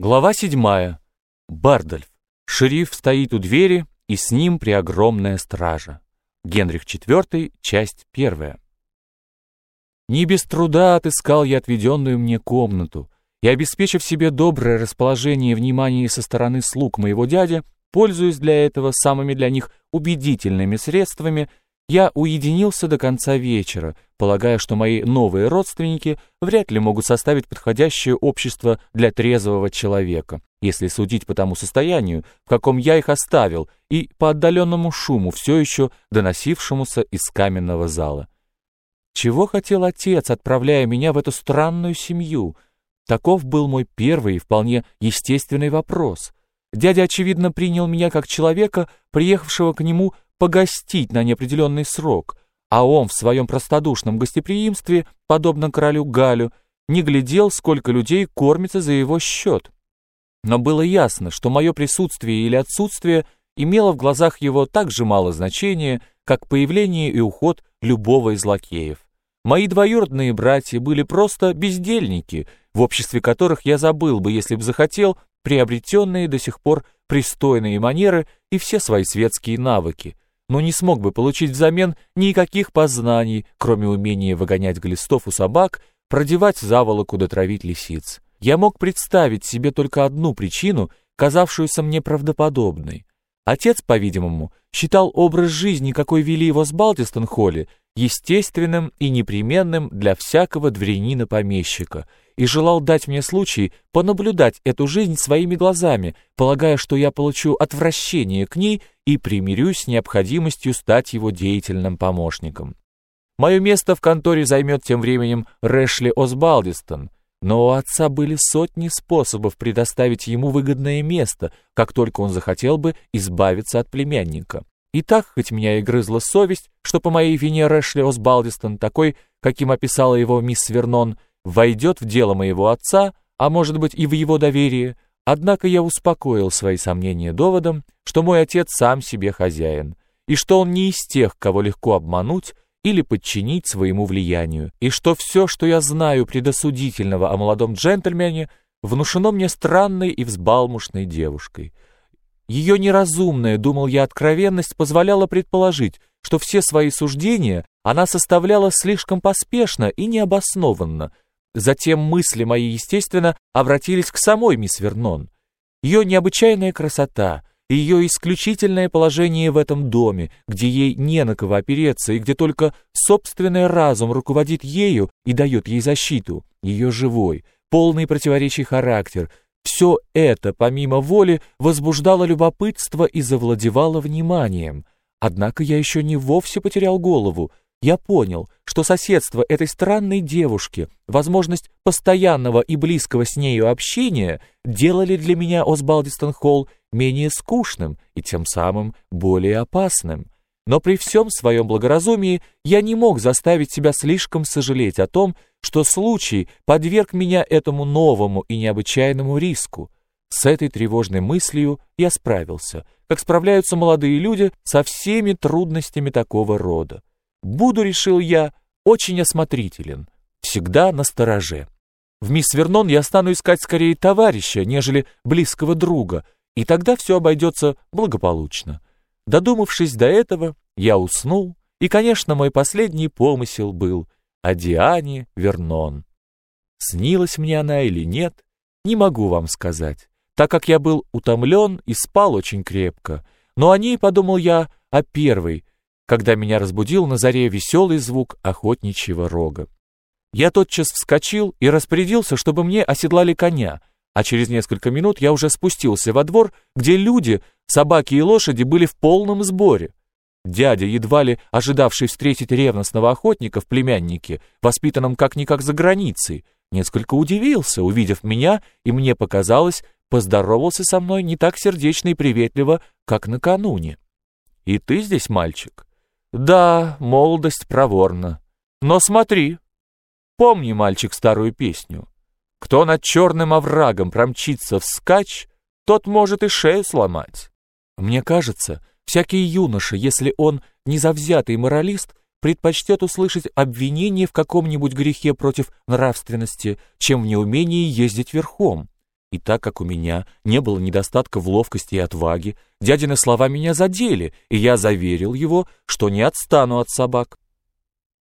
Глава седьмая. Бардольф. Шериф стоит у двери, и с ним преогромная стража. Генрих IV, часть первая. Не без труда отыскал я отведенную мне комнату, и, обеспечив себе доброе расположение и внимание со стороны слуг моего дяди, пользуясь для этого самыми для них убедительными средствами, я уединился до конца вечера, полагая, что мои новые родственники вряд ли могут составить подходящее общество для трезвого человека, если судить по тому состоянию, в каком я их оставил, и по отдаленному шуму, все еще доносившемуся из каменного зала. Чего хотел отец, отправляя меня в эту странную семью? Таков был мой первый и вполне естественный вопрос. Дядя, очевидно, принял меня как человека, приехавшего к нему погостить на неопределенный срок, а он в своем простодушном гостеприимстве, подобно королю Галю, не глядел, сколько людей кормится за его счет. Но было ясно, что мое присутствие или отсутствие имело в глазах его так же мало значения, как появление и уход любого из лакеев. Мои двоюродные братья были просто бездельники, в обществе которых я забыл бы, если бы захотел, приобретенные до сих пор пристойные манеры и все свои светские навыки но не смог бы получить взамен никаких познаний, кроме умения выгонять глистов у собак, продевать заволоку да травить лисиц. Я мог представить себе только одну причину, казавшуюся мне правдоподобной. Отец, по-видимому, считал образ жизни, какой вели его с Балтистон-Холли, естественным и непременным для всякого дворянина-помещика, и желал дать мне случай понаблюдать эту жизнь своими глазами, полагая, что я получу отвращение к ней и примирюсь с необходимостью стать его деятельным помощником. Мое место в конторе займет тем временем Рэшли Осбалдистон, но у отца были сотни способов предоставить ему выгодное место, как только он захотел бы избавиться от племянника. И так, хоть меня и грызла совесть, что по моей вине Рэшли Осбалдистон, такой, каким описала его мисс Вернон, войдет в дело моего отца, а может быть и в его доверие, Однако я успокоил свои сомнения доводом, что мой отец сам себе хозяин, и что он не из тех, кого легко обмануть или подчинить своему влиянию, и что все, что я знаю предосудительного о молодом джентльмене, внушено мне странной и взбалмошной девушкой. Ее неразумная, думал я, откровенность позволяла предположить, что все свои суждения она составляла слишком поспешно и необоснованно, Затем мысли мои, естественно, обратились к самой мисс Вернон. Ее необычайная красота, ее исключительное положение в этом доме, где ей не на кого опереться и где только собственный разум руководит ею и дает ей защиту, ее живой, полный противоречий характер, все это, помимо воли, возбуждало любопытство и завладевало вниманием. Однако я еще не вовсе потерял голову, я понял, что соседство этой странной девушки, возможность постоянного и близкого с нею общения делали для меня Осбалдистон Холл менее скучным и тем самым более опасным. Но при всем своем благоразумии я не мог заставить себя слишком сожалеть о том, что случай подверг меня этому новому и необычайному риску. С этой тревожной мыслью я справился, как справляются молодые люди со всеми трудностями такого рода. Буду, решил я, очень осмотрителен, всегда на стороже. В мисс Вернон я стану искать скорее товарища, нежели близкого друга, и тогда все обойдется благополучно. Додумавшись до этого, я уснул, и, конечно, мой последний помысел был о Диане Вернон. Снилась мне она или нет, не могу вам сказать, так как я был утомлен и спал очень крепко, но о ней подумал я о первой, когда меня разбудил на заре веселый звук охотничьего рога. Я тотчас вскочил и распорядился, чтобы мне оседлали коня, а через несколько минут я уже спустился во двор, где люди, собаки и лошади были в полном сборе. Дядя, едва ли ожидавший встретить ревностного охотника в племяннике, воспитанном как-никак за границей, несколько удивился, увидев меня, и мне показалось, поздоровался со мной не так сердечно и приветливо, как накануне. «И ты здесь, мальчик?» Да, молодость проворна. Но смотри, помни, мальчик, старую песню. Кто над черным оврагом промчится вскачь, тот может и шею сломать. Мне кажется, всякий юноша, если он незавзятый моралист, предпочтет услышать обвинение в каком-нибудь грехе против нравственности, чем в неумении ездить верхом. И так как у меня не было недостатка в ловкости и отваге, дядины слова меня задели, и я заверил его, что не отстану от собак.